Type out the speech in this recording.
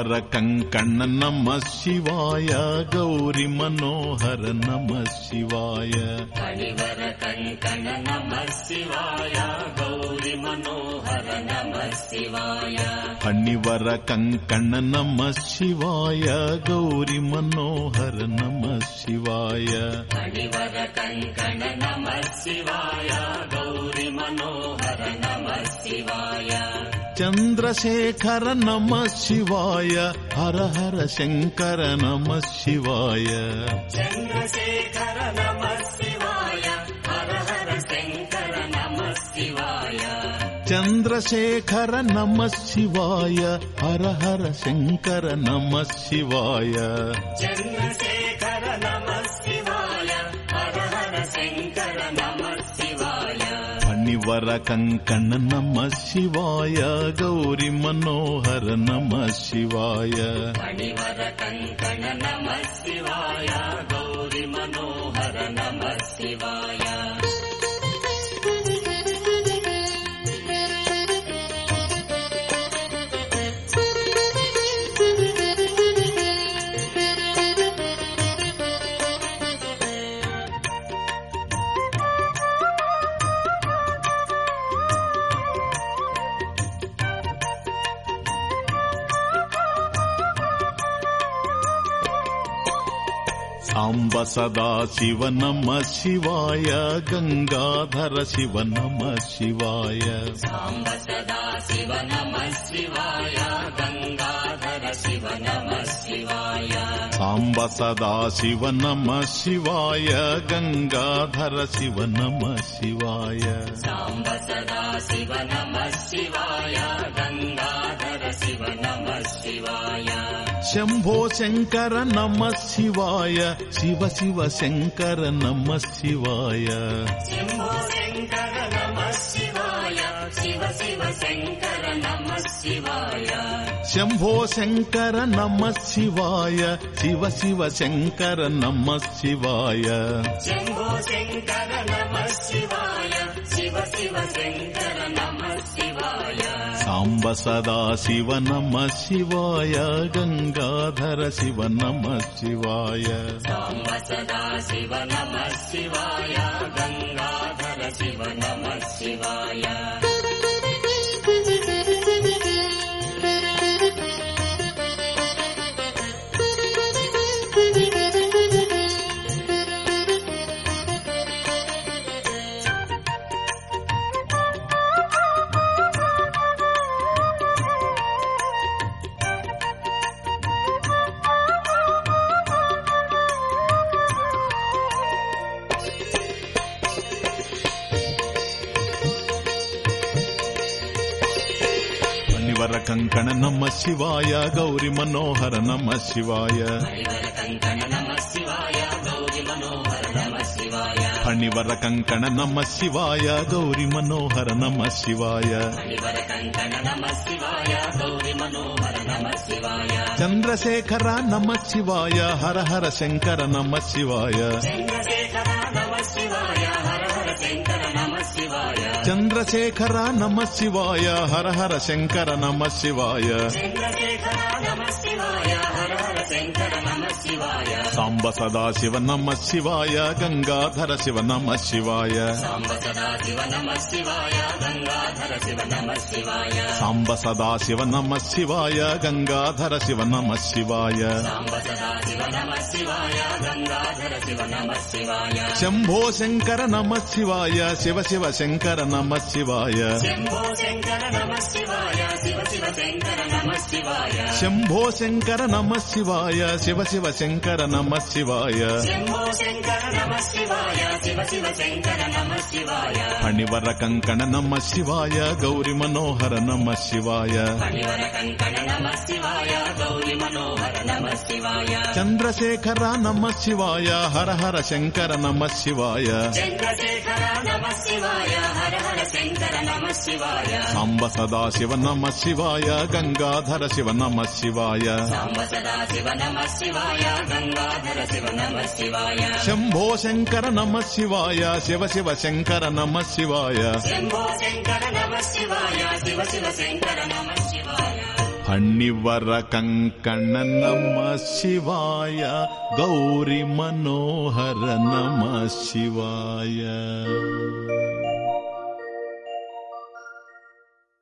ವರ ಕಂಕಣ್ಣ ನಮ ಶಿವಾಯ ಗೌರಿ ಮನೋಹರ ನಮ ಶಿವಾಯ ಹರಿವರ ಕಂಕಣ ನಮ ಶಿವಾಯ ಗೌರಿ ಮನೋಹರ ನಮ ಶಿವಾಯ ಹಣ್ಣಿವರ ಕಂಕಣ ನಮ ಶಿವಾಯ ಗೌರಿ ಮನೋಹರ ನಮ ಶಿವಾಯ ಹರಿವರ ಕಂಕಣ ನಮ ಶಿವಾಯ ಗೌರಿ చంద్రశేఖర నమ శివాయ హర హర శంకర నమ శివాయ. చంద్రశేఖర నమ శివాయ హర హర శంకర నమ శివాయ. చంద్రశేఖర నమ శివాయ హర హర శంకర నమ శివాయ. చంద్రశేఖర నమ శివాయ హర హర శంకర నమ परकङ्कण नमः शिवाय गौरि मनोहर नमः शिवायङ्कण नम शिवाय गौरि मनोहर नम शिवाय। अम्ब सदा शिव नमः शिवाय गङ्गाधर शिव नमः शिवाय। सदा शिवाय गङ्गाधर शिव नमः सम्ब सदा शिव नमः शिवाय गङ्गाधर शिव नमः शिवाय। शिवाय गङ्गाधर शिव नमः शिवाय। శంభో శంకర నమ శివాయ. శివ శివ శంకర నమ శివాయ. శంభో శంకర నమ శివాయ. శివ శివ శంకర నమ శివాయ. శంభో శంకర నమ अम्ब सदा शिव नमः शिवाय गङ्गाधर शिव नमः शिवाय अम्ब सदा शिव नमः शिवाय गङ्गाधर शिव नमः शिवाय ಕಂಕಣ ನಮ ಶಿವಾಯ, ಗೌರಿ ಮನೋಹರ ನಮ ಶಿವಾಯ. ಹಣಿವರ ಕಂಕಣ ನಮ ಶಿವಾಯ, ಗೌರಿ ಮನೋಹರ ನಮ ಶಿವಾಯ. ಚಂದ್ರಶೇಖರ ನಮ ಶಿವಾಯ ಹರ ಹರ ಶಂಕರ ನಮ ಶಿವಾಯ. చంద్రశేఖర నమ శివాయ హర హర శంకర నమ శివాయ చంద్రశేఖర నమ శివాయ హర హర శంకర సాంబ సదా శివ నమ శివాయ గంగాధర శివ నమ శివాయ. సాంబ సదా శివ నమ శివాయ గంగాధర శివ నమ శివాయ. సాంబ సదా శివ నమ శివాయ గంగాధర శివ నమ శివాయ. సాంబ సదా శివ నమ శివాయ. గంగాధర శివ నమ శివాయ. శంభో శంకర నమ శివాయ శివ శివ శంకర నమ శివాయ. శంభో శంకర నమ శివాయ శివ శివ శంకర నమ శివాయ శంభో ఫణివర కంకణ నమ శివాయ గౌరి మనోహర నమ శివాయ కంకణ నమ శివాయ గౌరి మనోహర చంద్రశేఖర నమ శివాయ హర హర శంకర నమ శివాయ సాంబ సదా శివ నమ శివాయ గంగాధర శివ నమ శివాయ శంభో శంకర నమ శివాయ శివ శివ శంకర నమ శివాయ శంభో శంకర నమ శివాయ శివ శివ శంకర నమ శివాయ अण्णिवरकङ्कण नमः शिवाय गौरिमनोहर नमः शिवाय